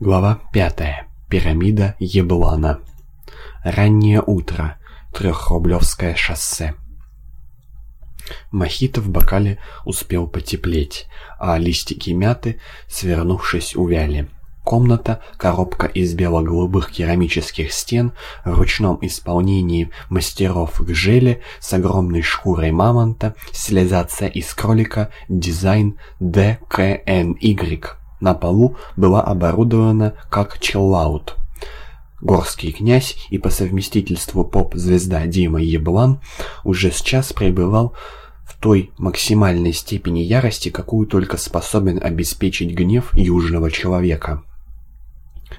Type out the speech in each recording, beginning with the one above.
Глава 5. Пирамида Еблана. Раннее утро. Трехрублевское шоссе. Мохито в бокале успел потеплеть, а листики мяты, свернувшись, увяли. Комната, коробка из бело-голубых керамических стен в ручном исполнении мастеров Гжели с огромной шкурой мамонта, стилизация из кролика, дизайн DKNY. На полу была оборудована как чиллаут. Горский князь и по совместительству поп-звезда Дима Еблан уже сейчас пребывал в той максимальной степени ярости, какую только способен обеспечить гнев южного человека.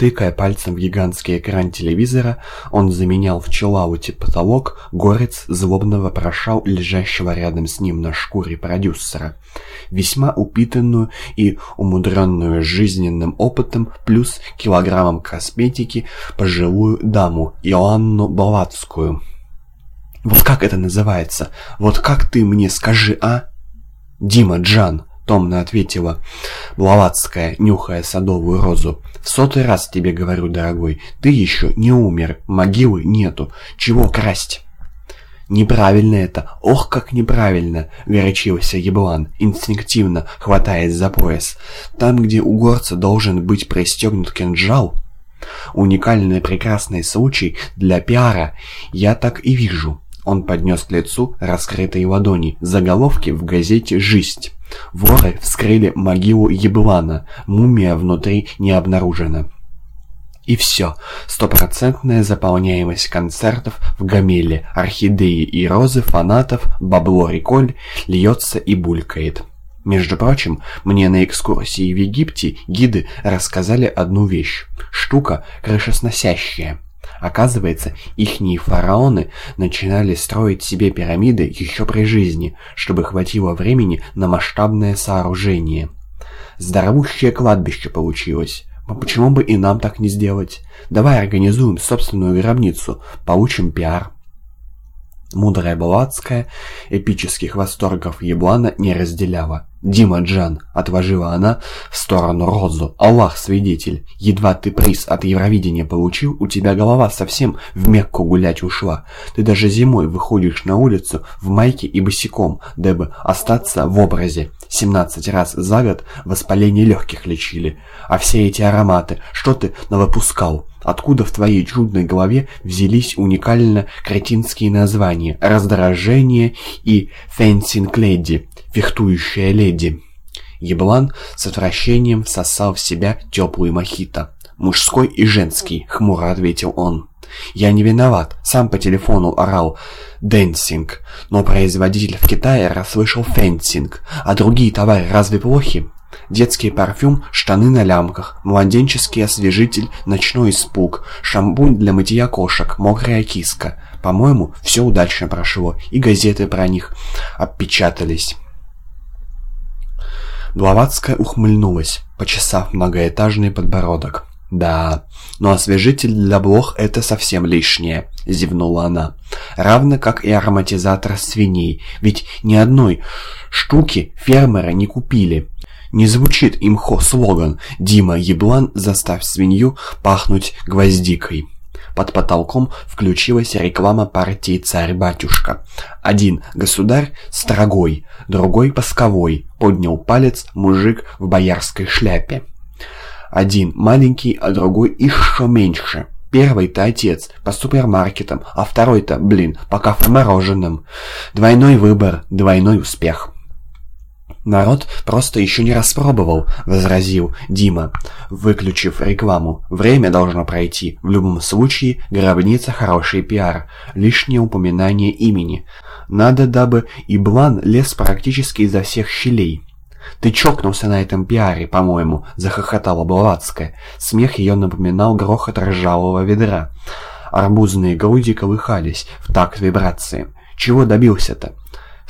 Тыкая пальцем в гигантский экран телевизора, он заменял в челауте потолок, горец злобно вопрошал лежащего рядом с ним на шкуре продюсера. Весьма упитанную и умудренную жизненным опытом плюс килограммом косметики пожилую даму Иоанну Блаватскую. «Вот как это называется? Вот как ты мне скажи, а?» «Дима Джан», томно ответила Блаватская, нюхая садовую розу. «В сотый раз тебе говорю, дорогой, ты еще не умер, могилы нету, чего красть?» «Неправильно это! Ох, как неправильно!» — горячился Еблан, инстинктивно хватаясь за пояс. «Там, где у горца должен быть пристегнут кинжал...» «Уникальный прекрасный случай для пиара, я так и вижу». Он поднес к лицу раскрытые ладони, заголовки в газете «Жизнь». Воры вскрыли могилу Еблана, мумия внутри не обнаружена. И все. Стопроцентная заполняемость концертов в Гамеле, орхидеи и розы фанатов, бабло реколь, льется и булькает. Между прочим, мне на экскурсии в Египте гиды рассказали одну вещь. Штука крышесносящая. Оказывается, ихние фараоны начинали строить себе пирамиды еще при жизни, чтобы хватило времени на масштабное сооружение. Здоровущее кладбище получилось. А почему бы и нам так не сделать? Давай организуем собственную гробницу, получим пиар. Мудрая Блаватская эпических восторгов Еблана не разделяла. «Дима Джан», — отложила она в сторону Розу, — «Аллах свидетель, едва ты приз от Евровидения получил, у тебя голова совсем в Мекку гулять ушла. Ты даже зимой выходишь на улицу в майке и босиком, дабы остаться в образе. 17 раз за год воспаление легких лечили. А все эти ароматы, что ты навыпускал?» Откуда в твоей чудной голове взялись уникально кретинские названия «раздражение» и «fencing lady», «фехтующая леди»? Еблан с отвращением всосал в себя теплую мохито. «Мужской и женский», — хмуро ответил он. «Я не виноват, сам по телефону орал «dancing», но производитель в Китае расслышал «fencing», а другие товары разве плохи? Детский парфюм, штаны на лямках, младенческий освежитель, ночной испуг, шампунь для мытья кошек, мокрая киска. По-моему, все удачно прошло, и газеты про них опечатались. Блаватская ухмыльнулась, почесав многоэтажный подбородок. «Да, но освежитель для блох — это совсем лишнее», — зевнула она. «Равно как и ароматизатор свиней, ведь ни одной штуки фермеры не купили. Не звучит имхо слоган «Дима Еблан, заставь свинью пахнуть гвоздикой». Под потолком включилась реклама партии «Царь-батюшка». Один государь строгой, другой пасковой, поднял палец мужик в боярской шляпе. Один маленький, а другой еще меньше. Первый-то отец по супермаркетам, а второй-то, блин, по кафе-мороженым. Двойной выбор, двойной успех. «Народ просто еще не распробовал», — возразил Дима, выключив рекламу. «Время должно пройти. В любом случае, гробница — хороший пиар. Лишнее упоминание имени. Надо, дабы и Блан лез практически изо всех щелей». «Ты чокнулся на этом пиаре, по-моему», — захохотала Блаватская. Смех ее напоминал грохот ржавого ведра. Арбузные груди колыхались в такт вибрации. «Чего добился-то?»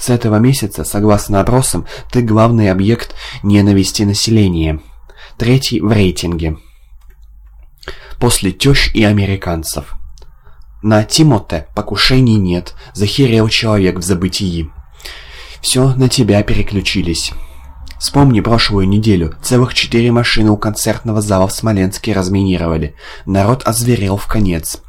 С этого месяца, согласно опросам, ты главный объект ненависти населения. Третий в рейтинге. После тещ и американцев. На Тимоте покушений нет, захерел человек в забытии. Все на тебя переключились. Вспомни прошлую неделю. Целых четыре машины у концертного зала в Смоленске разминировали. Народ озверел в конец.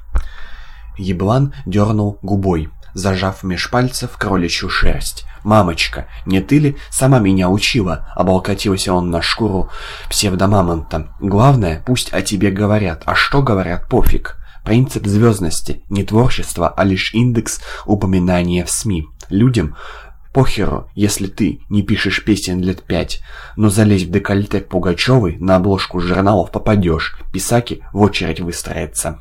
Еблан дернул губой, зажав меж пальцев кроличью шерсть. «Мамочка, не ты ли сама меня учила?» — облокотился он на шкуру псевдомамонта. «Главное, пусть о тебе говорят, а что говорят, пофиг». Принцип звездности – не творчество, а лишь индекс упоминания в СМИ. Людям похеру, если ты не пишешь песен лет пять, но залезь в декольте Пугачевой, на обложку журналов попадешь, писаки в очередь выстроятся.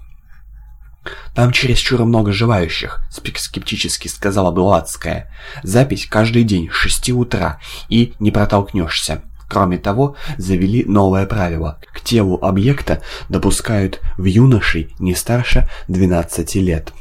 «Там чересчур много желающих», — скептически сказала Блуатская. «Запись каждый день с шести утра, и не протолкнешься». Кроме того, завели новое правило. К телу объекта допускают в юношей не старше 12 лет.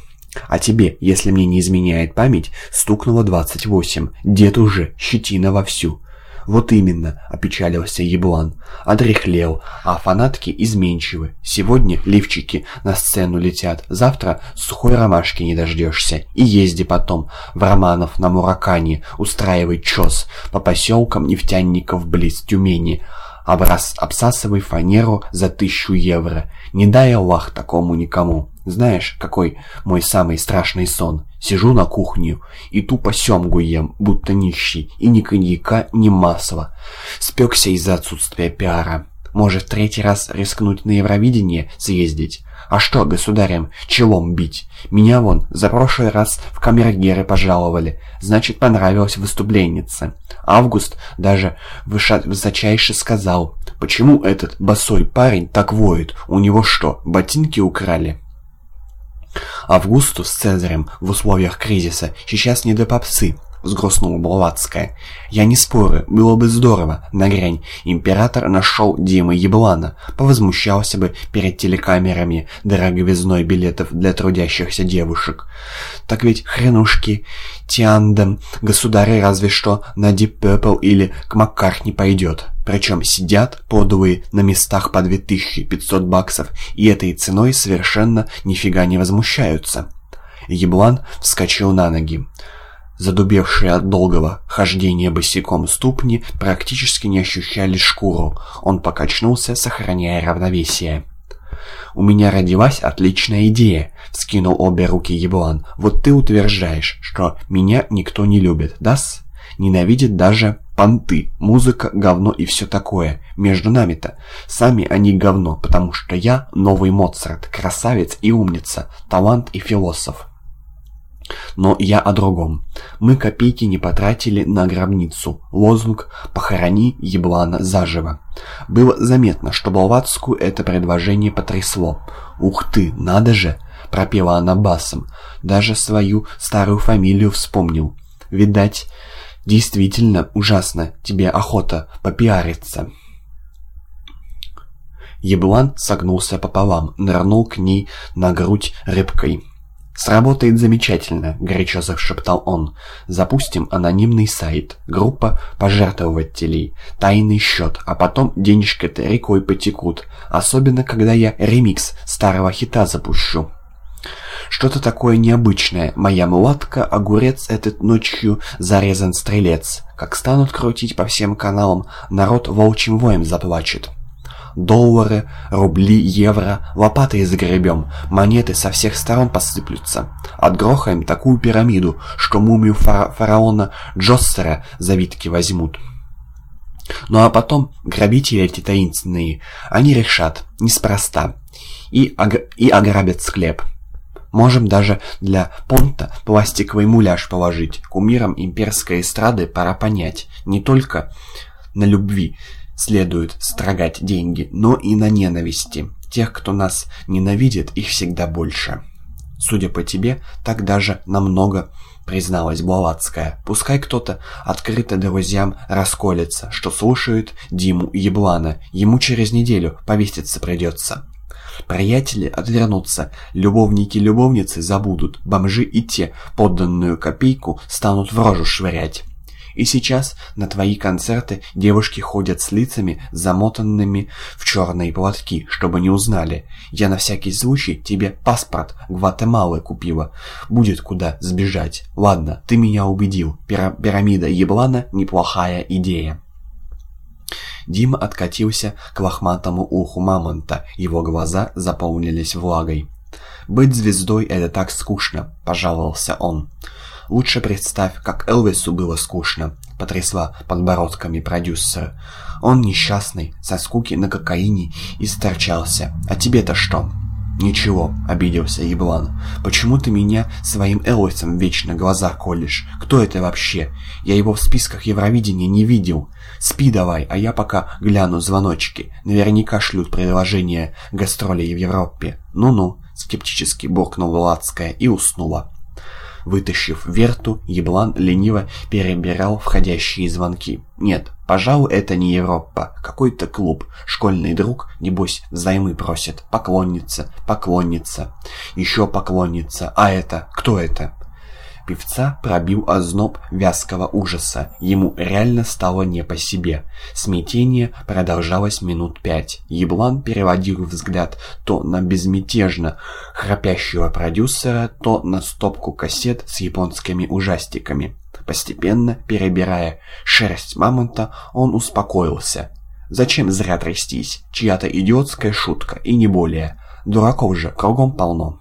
А тебе, если мне не изменяет память, стукнуло 28. Дед уже, щетина вовсю. «Вот именно», — опечалился Еблан. «Одрехлел, а фанатки изменчивы. Сегодня лифчики на сцену летят, завтра сухой ромашки не дождешься. И езди потом в Романов на Муракане, устраивай чес по поселкам нефтяников близ Тюмени». Образ обсасывай фанеру за тысячу евро. Не дай Аллах такому никому. Знаешь, какой мой самый страшный сон? Сижу на кухне и тупо семгу ем, будто нищий, и ни коньяка, ни масла. Спекся из-за отсутствия пиара. Может, третий раз рискнуть на Евровидение съездить? А что государям челом бить? Меня вон за прошлый раз в камергеры пожаловали. Значит, понравилась выступленница. Август даже высочайше сказал, почему этот босой парень так воет? У него что, ботинки украли? Августу с Цезарем в условиях кризиса сейчас не до попсы, взгрустнула Блаватская. «Я не спорю, было бы здорово, нагрянь. Император нашел Димы Еблана, повозмущался бы перед телекамерами дороговизной билетов для трудящихся девушек. Так ведь хренушки, Тиандем, государь разве что на Deep Purple или к Маккартни пойдет. Причем сидят подовые на местах по 2500 баксов, и этой ценой совершенно нифига не возмущаются». Еблан вскочил на ноги. Задубевшие от долгого хождения босиком ступни практически не ощущали шкуру. Он покачнулся, сохраняя равновесие. «У меня родилась отличная идея», — вскинул обе руки Еблан. «Вот ты утверждаешь, что меня никто не любит, да-с? Ненавидит даже понты, музыка, говно и все такое. Между нами-то. Сами они говно, потому что я новый Моцарт, красавец и умница, талант и философ. Но я о другом. Мы копейки не потратили на гробницу. Лозунг «Похорони еблана заживо». Было заметно, что Блаватскую это предложение потрясло. «Ух ты, надо же!» — пропела она басом. «Даже свою старую фамилию вспомнил. Видать, действительно ужасно тебе охота попиариться». Еблан согнулся пополам, нырнул к ней на грудь рыбкой. «Сработает замечательно», — горячо зашептал он. «Запустим анонимный сайт, группа пожертвователей, тайный счет, а потом денежки-то рекой потекут, особенно когда я ремикс старого хита запущу». Что-то такое необычное. Моя мулатка, огурец этот ночью зарезан стрелец. Как станут крутить по всем каналам, народ волчьим воем заплачет. Доллары, рубли, евро, лопатой загребем, монеты со всех сторон посыплются. Отгрохаем такую пирамиду, что мумию фара фараона Джоссера завитки возьмут. Ну а потом грабители эти таинственные, они решат, неспроста, и, ог и ограбят склеп. Можем даже для понта пластиковый муляж положить. Кумирам имперской эстрады пора понять, не только на любви следует строгать деньги, но и на ненависти. Тех, кто нас ненавидит, их всегда больше. Судя по тебе, так даже намного, призналась Блаватская. Пускай кто-то открыто друзьям расколется, что слушают Диму Еблана. Ему через неделю повеситься придется. Приятели отвернутся, любовники-любовницы забудут, бомжи и те подданную копейку станут в рожу швырять. И сейчас на твои концерты девушки ходят с лицами, замотанными в черные платки, чтобы не узнали. Я на всякий случай тебе паспорт Гватемалы купила. Будет куда сбежать. Ладно, ты меня убедил. Пира пирамида Еблана неплохая идея. Дима откатился к лохматому уху мамонта, его глаза заполнились влагой. «Быть звездой — это так скучно», — пожаловался он. «Лучше представь, как Элвису было скучно», — потрясла подбородками продюсер. «Он несчастный, со скуки на кокаине исторчался. А тебе-то что?» «Ничего», — обиделся Еблан. «Почему ты меня своим Элвисом вечно глаза колешь? Кто это вообще? Я его в списках Евровидения не видел. Спи давай, а я пока гляну звоночки. Наверняка шлют предложение гастролей в Европе. Ну-ну», — скептически буркнула Ладская и уснула. Вытащив верту, еблан лениво перебирал входящие звонки. Нет, пожалуй, это не Европа. Какой-то клуб. Школьный друг, небось, взаймы просит. Поклонница, поклонница. Еще поклонница. А это? Кто это? Певца пробил озноб вязкого ужаса. Ему реально стало не по себе. Смятение продолжалось минут пять. Еблан переводил взгляд то на безмятежно храпящего продюсера, то на стопку кассет с японскими ужастиками. Постепенно, перебирая шерсть мамонта, он успокоился. Зачем зря трястись? Чья-то идиотская шутка, и не более. Дураков же кругом полно.